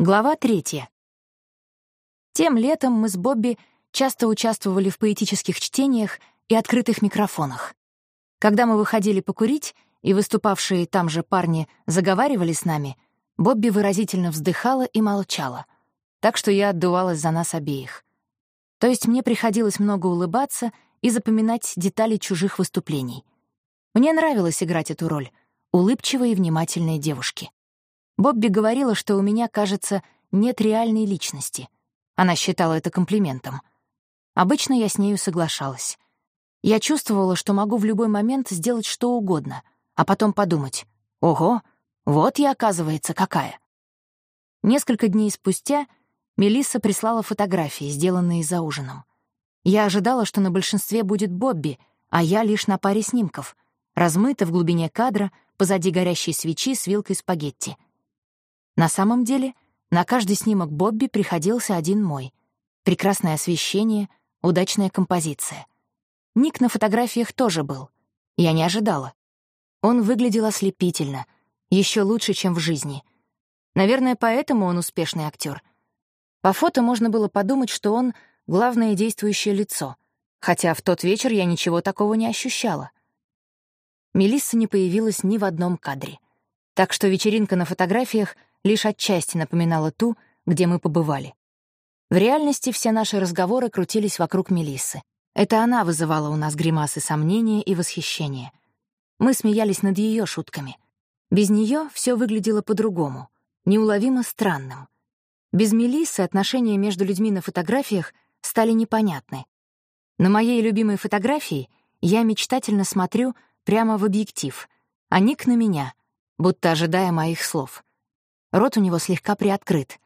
Глава третья. Тем летом мы с Бобби часто участвовали в поэтических чтениях и открытых микрофонах. Когда мы выходили покурить, и выступавшие там же парни заговаривали с нами, Бобби выразительно вздыхала и молчала, так что я отдувалась за нас обеих. То есть мне приходилось много улыбаться и запоминать детали чужих выступлений. Мне нравилось играть эту роль — улыбчивой и внимательной девушки. Бобби говорила, что у меня, кажется, нет реальной личности. Она считала это комплиментом. Обычно я с нею соглашалась. Я чувствовала, что могу в любой момент сделать что угодно, а потом подумать «Ого, вот я, оказывается, какая». Несколько дней спустя Мелисса прислала фотографии, сделанные за ужином. Я ожидала, что на большинстве будет Бобби, а я лишь на паре снимков, размыта в глубине кадра, позади горящей свечи с вилкой спагетти — на самом деле, на каждый снимок Бобби приходился один мой. Прекрасное освещение, удачная композиция. Ник на фотографиях тоже был. Я не ожидала. Он выглядел ослепительно, еще лучше, чем в жизни. Наверное, поэтому он успешный актер. По фото можно было подумать, что он — главное действующее лицо, хотя в тот вечер я ничего такого не ощущала. Мелисса не появилась ни в одном кадре. Так что вечеринка на фотографиях — лишь отчасти напоминала ту, где мы побывали. В реальности все наши разговоры крутились вокруг Мелиссы. Это она вызывала у нас гримасы сомнения и восхищения. Мы смеялись над ее шутками. Без нее все выглядело по-другому, неуловимо странным. Без Мелиссы отношения между людьми на фотографиях стали непонятны. На моей любимой фотографии я мечтательно смотрю прямо в объектив, а Ник на меня, будто ожидая моих слов. Рот у него слегка приоткрыт.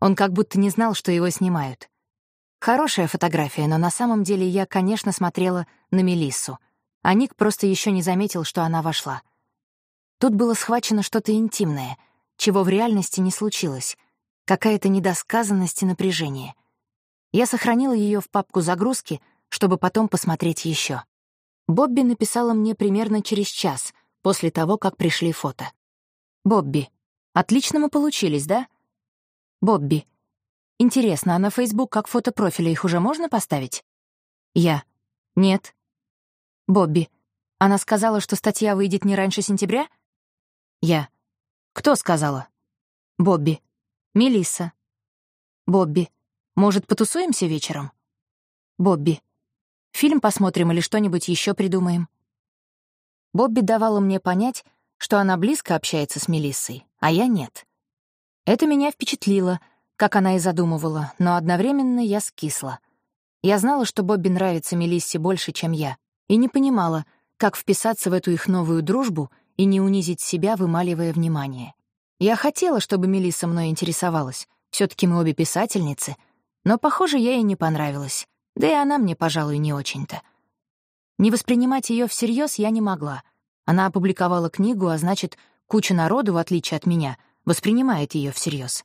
Он как будто не знал, что его снимают. Хорошая фотография, но на самом деле я, конечно, смотрела на Мелиссу, а Ник просто еще не заметил, что она вошла. Тут было схвачено что-то интимное, чего в реальности не случилось, какая-то недосказанность и напряжение. Я сохранила ее в папку загрузки, чтобы потом посмотреть еще. Бобби написала мне примерно через час после того, как пришли фото. «Бобби, Отлично мы получились, да? Бобби. Интересно, а на Facebook как фото профиля их уже можно поставить? Я. Нет. Бобби. Она сказала, что статья выйдет не раньше сентября? Я. Кто сказала? Бобби. Мелисса. Бобби. Может, потусуемся вечером? Бобби. Фильм посмотрим или что-нибудь еще придумаем. Бобби давала мне понять, что она близко общается с Мелиссой, а я нет. Это меня впечатлило, как она и задумывала, но одновременно я скисла. Я знала, что Бобби нравится Мелиссе больше, чем я, и не понимала, как вписаться в эту их новую дружбу и не унизить себя, вымаливая внимание. Я хотела, чтобы Мелисса мной интересовалась, все таки мы обе писательницы, но, похоже, я ей не понравилась, да и она мне, пожалуй, не очень-то. Не воспринимать ее всерьез я не могла. Она опубликовала книгу, а значит, Куча народу, в отличие от меня, воспринимает ее всерьез.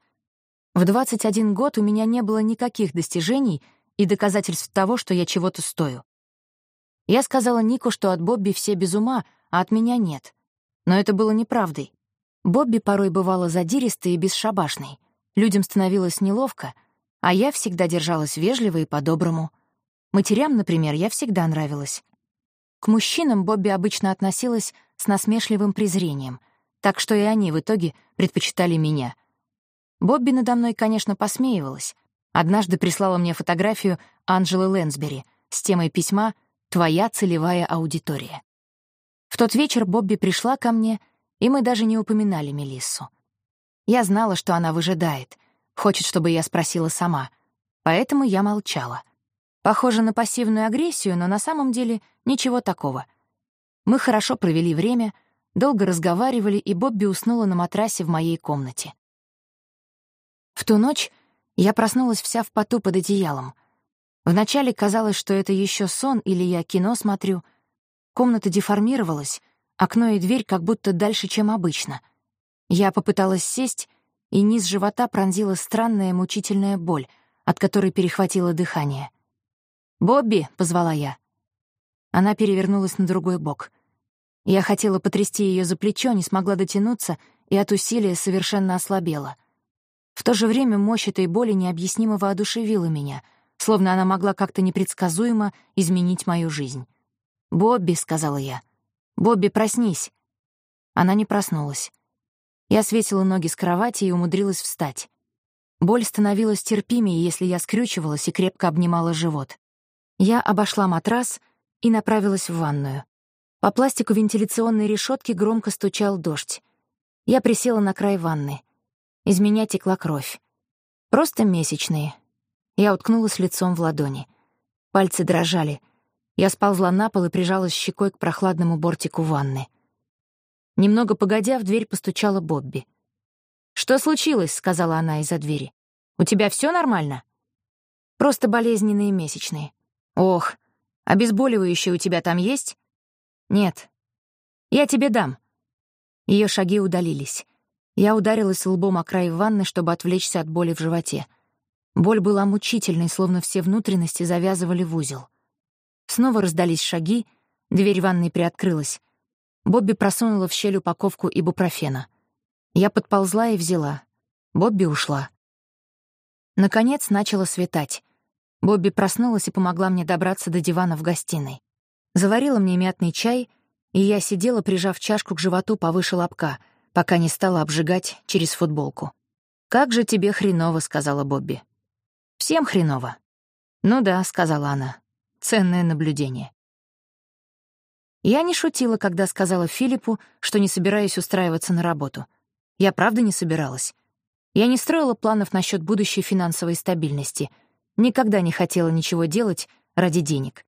В 21 год у меня не было никаких достижений и доказательств того, что я чего-то стою. Я сказала Нику, что от Бобби все без ума, а от меня нет. Но это было неправдой. Бобби порой бывала задиристой и бесшабашной. Людям становилось неловко, а я всегда держалась вежливо и по-доброму. Матерям, например, я всегда нравилась. К мужчинам Бобби обычно относилась с насмешливым презрением — так что и они в итоге предпочитали меня. Бобби надо мной, конечно, посмеивалась. Однажды прислала мне фотографию Анджелы Лэнсбери с темой письма «Твоя целевая аудитория». В тот вечер Бобби пришла ко мне, и мы даже не упоминали Мелиссу. Я знала, что она выжидает, хочет, чтобы я спросила сама, поэтому я молчала. Похоже на пассивную агрессию, но на самом деле ничего такого. Мы хорошо провели время, Долго разговаривали, и Бобби уснула на матрасе в моей комнате. В ту ночь я проснулась вся в поту под одеялом. Вначале казалось, что это еще сон или я кино смотрю. Комната деформировалась, окно и дверь как будто дальше, чем обычно. Я попыталась сесть, и низ живота пронзила странная мучительная боль, от которой перехватило дыхание. «Бобби!» — позвала я. Она перевернулась на другой бок — я хотела потрясти ее за плечо, не смогла дотянуться и от усилия совершенно ослабела. В то же время мощь этой боли необъяснимо воодушевила меня, словно она могла как-то непредсказуемо изменить мою жизнь. «Бобби», — сказала я, — «Бобби, проснись». Она не проснулась. Я свесила ноги с кровати и умудрилась встать. Боль становилась терпимее, если я скрючивалась и крепко обнимала живот. Я обошла матрас и направилась в ванную. По пластику вентиляционной решетки громко стучал дождь. Я присела на край ванны. Из меня текла кровь. Просто месячные. Я уткнулась лицом в ладони. Пальцы дрожали. Я сползла на пол и прижалась щекой к прохладному бортику ванны. Немного погодя, в дверь постучала Бобби. «Что случилось?» — сказала она из-за двери. «У тебя все нормально?» «Просто болезненные месячные». «Ох, обезболивающее у тебя там есть?» «Нет». «Я тебе дам». Ее шаги удалились. Я ударилась лбом о край ванны, чтобы отвлечься от боли в животе. Боль была мучительной, словно все внутренности завязывали в узел. Снова раздались шаги, дверь ванной приоткрылась. Бобби просунула в щель упаковку ибупрофена. Я подползла и взяла. Бобби ушла. Наконец начало светать. Бобби проснулась и помогла мне добраться до дивана в гостиной. Заварила мне мятный чай, и я сидела, прижав чашку к животу повыше лобка — пока не стала обжигать через футболку. «Как же тебе хреново», — сказала Бобби. «Всем хреново». «Ну да», — сказала она. «Ценное наблюдение». Я не шутила, когда сказала Филиппу, что не собираюсь устраиваться на работу. Я правда не собиралась. Я не строила планов насчет будущей финансовой стабильности. Никогда не хотела ничего делать ради денег.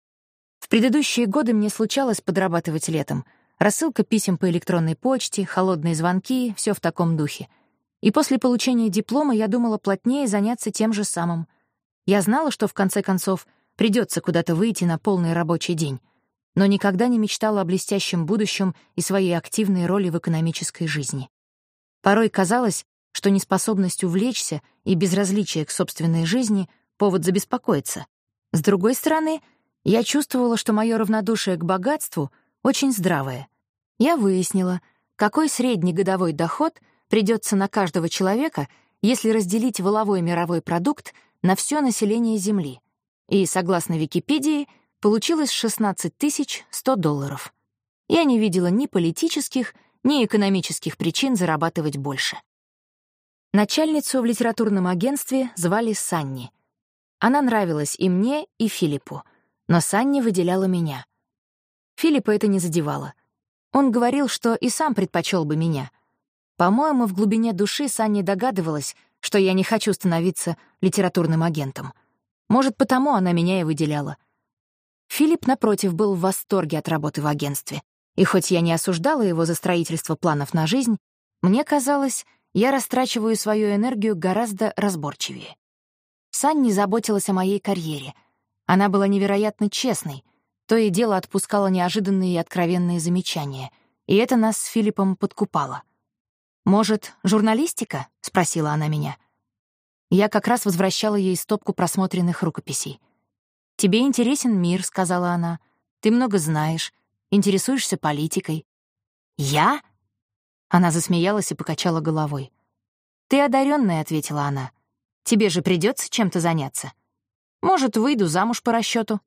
В предыдущие годы мне случалось подрабатывать летом — Рассылка писем по электронной почте, холодные звонки — все в таком духе. И после получения диплома я думала плотнее заняться тем же самым. Я знала, что в конце концов придется куда-то выйти на полный рабочий день, но никогда не мечтала о блестящем будущем и своей активной роли в экономической жизни. Порой казалось, что неспособность увлечься и безразличие к собственной жизни — повод забеспокоиться. С другой стороны, я чувствовала, что мое равнодушие к богатству — очень здравая. Я выяснила, какой средний годовой доход придется на каждого человека, если разделить воловой мировой продукт на все население Земли. И, согласно Википедии, получилось 16 100 долларов. Я не видела ни политических, ни экономических причин зарабатывать больше. Начальницу в литературном агентстве звали Санни. Она нравилась и мне, и Филиппу, но Санни выделяла меня — Филиппа это не задевало. Он говорил, что и сам предпочел бы меня. По-моему, в глубине души Санни догадывалась, что я не хочу становиться литературным агентом. Может, потому она меня и выделяла. Филипп, напротив, был в восторге от работы в агентстве. И хоть я не осуждала его за строительство планов на жизнь, мне казалось, я растрачиваю свою энергию гораздо разборчивее. Санни заботилась о моей карьере. Она была невероятно честной — то и дело отпускала неожиданные и откровенные замечания, и это нас с Филиппом подкупало. «Может, журналистика?» — спросила она меня. Я как раз возвращала ей стопку просмотренных рукописей. «Тебе интересен мир», — сказала она. «Ты много знаешь, интересуешься политикой». «Я?» Она засмеялась и покачала головой. «Ты одаренная, ответила она. «Тебе же придется чем-то заняться. Может, выйду замуж по расчету.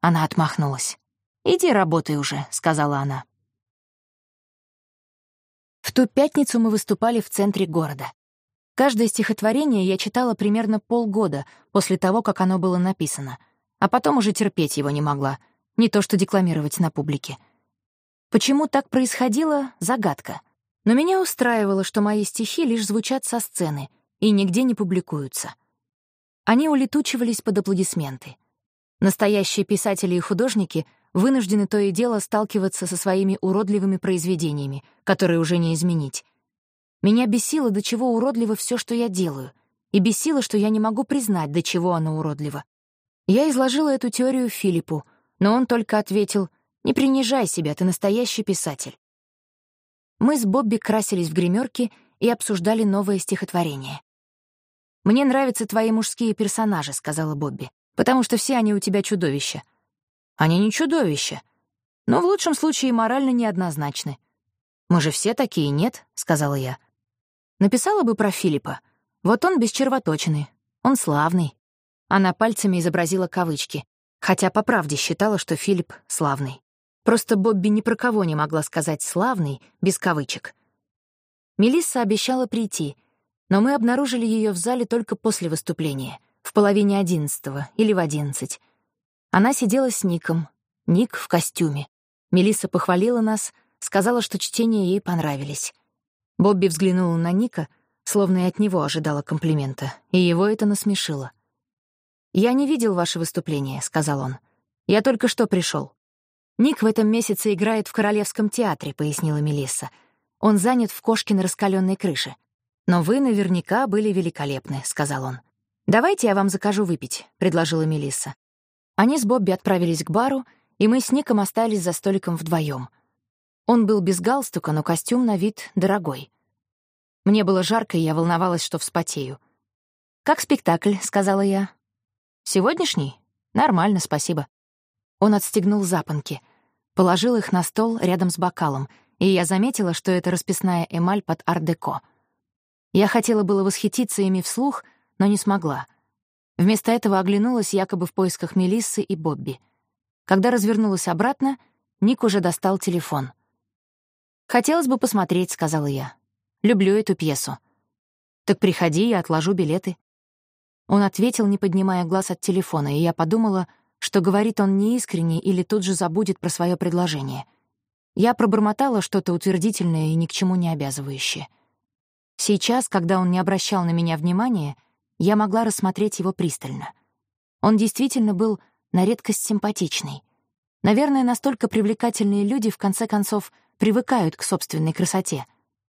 Она отмахнулась. «Иди работай уже», — сказала она. В ту пятницу мы выступали в центре города. Каждое стихотворение я читала примерно полгода после того, как оно было написано, а потом уже терпеть его не могла, не то что декламировать на публике. Почему так происходило — загадка. Но меня устраивало, что мои стихи лишь звучат со сцены и нигде не публикуются. Они улетучивались под аплодисменты. Настоящие писатели и художники вынуждены то и дело сталкиваться со своими уродливыми произведениями, которые уже не изменить. Меня бесило, до чего уродливо все, что я делаю, и бесило, что я не могу признать, до чего оно уродливо. Я изложила эту теорию Филиппу, но он только ответил «Не принижай себя, ты настоящий писатель». Мы с Бобби красились в гримерке и обсуждали новое стихотворение. «Мне нравятся твои мужские персонажи», — сказала Бобби потому что все они у тебя чудовища. Они не чудовища, но в лучшем случае морально неоднозначны. Мы же все такие, нет? — сказала я. Написала бы про Филиппа. Вот он без. Он славный. Она пальцами изобразила кавычки, хотя по правде считала, что Филипп славный. Просто Бобби ни про кого не могла сказать «славный» без кавычек. Мелисса обещала прийти, но мы обнаружили ее в зале только после выступления, в половине одиннадцатого или в одиннадцать. Она сидела с Ником, Ник в костюме. Мелисса похвалила нас, сказала, что чтения ей понравились. Бобби взглянула на Ника, словно и от него ожидала комплимента, и его это насмешило. «Я не видел ваше выступление», — сказал он. «Я только что пришел. «Ник в этом месяце играет в Королевском театре», — пояснила Мелисса. «Он занят в кошкиной раскаленной крыше. Но вы наверняка были великолепны», — сказал он. «Давайте я вам закажу выпить», — предложила Мелисса. Они с Бобби отправились к бару, и мы с Ником остались за столиком вдвоем. Он был без галстука, но костюм на вид дорогой. Мне было жарко, и я волновалась, что вспотею. «Как спектакль?» — сказала я. «Сегодняшний? Нормально, спасибо». Он отстегнул запонки, положил их на стол рядом с бокалом, и я заметила, что это расписная эмаль под ар-деко. Я хотела было восхититься ими вслух, но не смогла. Вместо этого оглянулась якобы в поисках Мелиссы и Бобби. Когда развернулась обратно, Ник уже достал телефон. «Хотелось бы посмотреть», — сказала я. «Люблю эту пьесу». «Так приходи, я отложу билеты». Он ответил, не поднимая глаз от телефона, и я подумала, что говорит он неискренне или тут же забудет про свое предложение. Я пробормотала что-то утвердительное и ни к чему не обязывающее. Сейчас, когда он не обращал на меня внимания, я могла рассмотреть его пристально. Он действительно был на редкость симпатичный. Наверное, настолько привлекательные люди, в конце концов, привыкают к собственной красоте.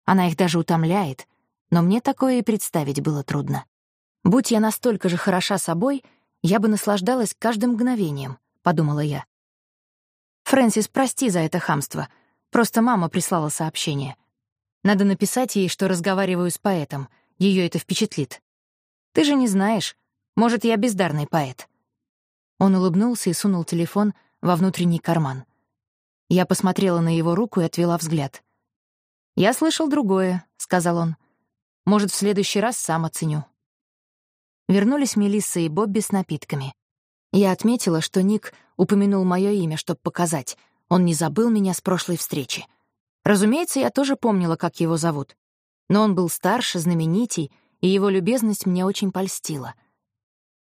Она их даже утомляет, но мне такое и представить было трудно. Будь я настолько же хороша собой, я бы наслаждалась каждым мгновением, подумала я. Фрэнсис, прости за это хамство. Просто мама прислала сообщение. Надо написать ей, что разговариваю с поэтом. Ее это впечатлит. Ты же не знаешь. Может, я бездарный поэт. Он улыбнулся и сунул телефон во внутренний карман. Я посмотрела на его руку и отвела взгляд. «Я слышал другое», — сказал он. «Может, в следующий раз сам оценю». Вернулись Мелисса и Бобби с напитками. Я отметила, что Ник упомянул мое имя, чтобы показать. Он не забыл меня с прошлой встречи. Разумеется, я тоже помнила, как его зовут. Но он был старше, знаменитей, и его любезность мне очень польстила.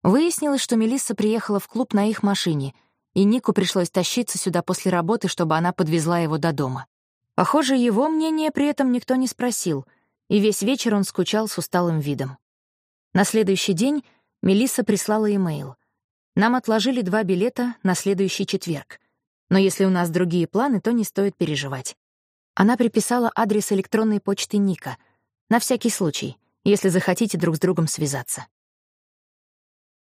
Выяснилось, что Мелисса приехала в клуб на их машине, и Нику пришлось тащиться сюда после работы, чтобы она подвезла его до дома. Похоже, его мнение при этом никто не спросил, и весь вечер он скучал с усталым видом. На следующий день Мелисса прислала имейл. Нам отложили два билета на следующий четверг. Но если у нас другие планы, то не стоит переживать. Она приписала адрес электронной почты Ника. На всякий случай, если захотите друг с другом связаться.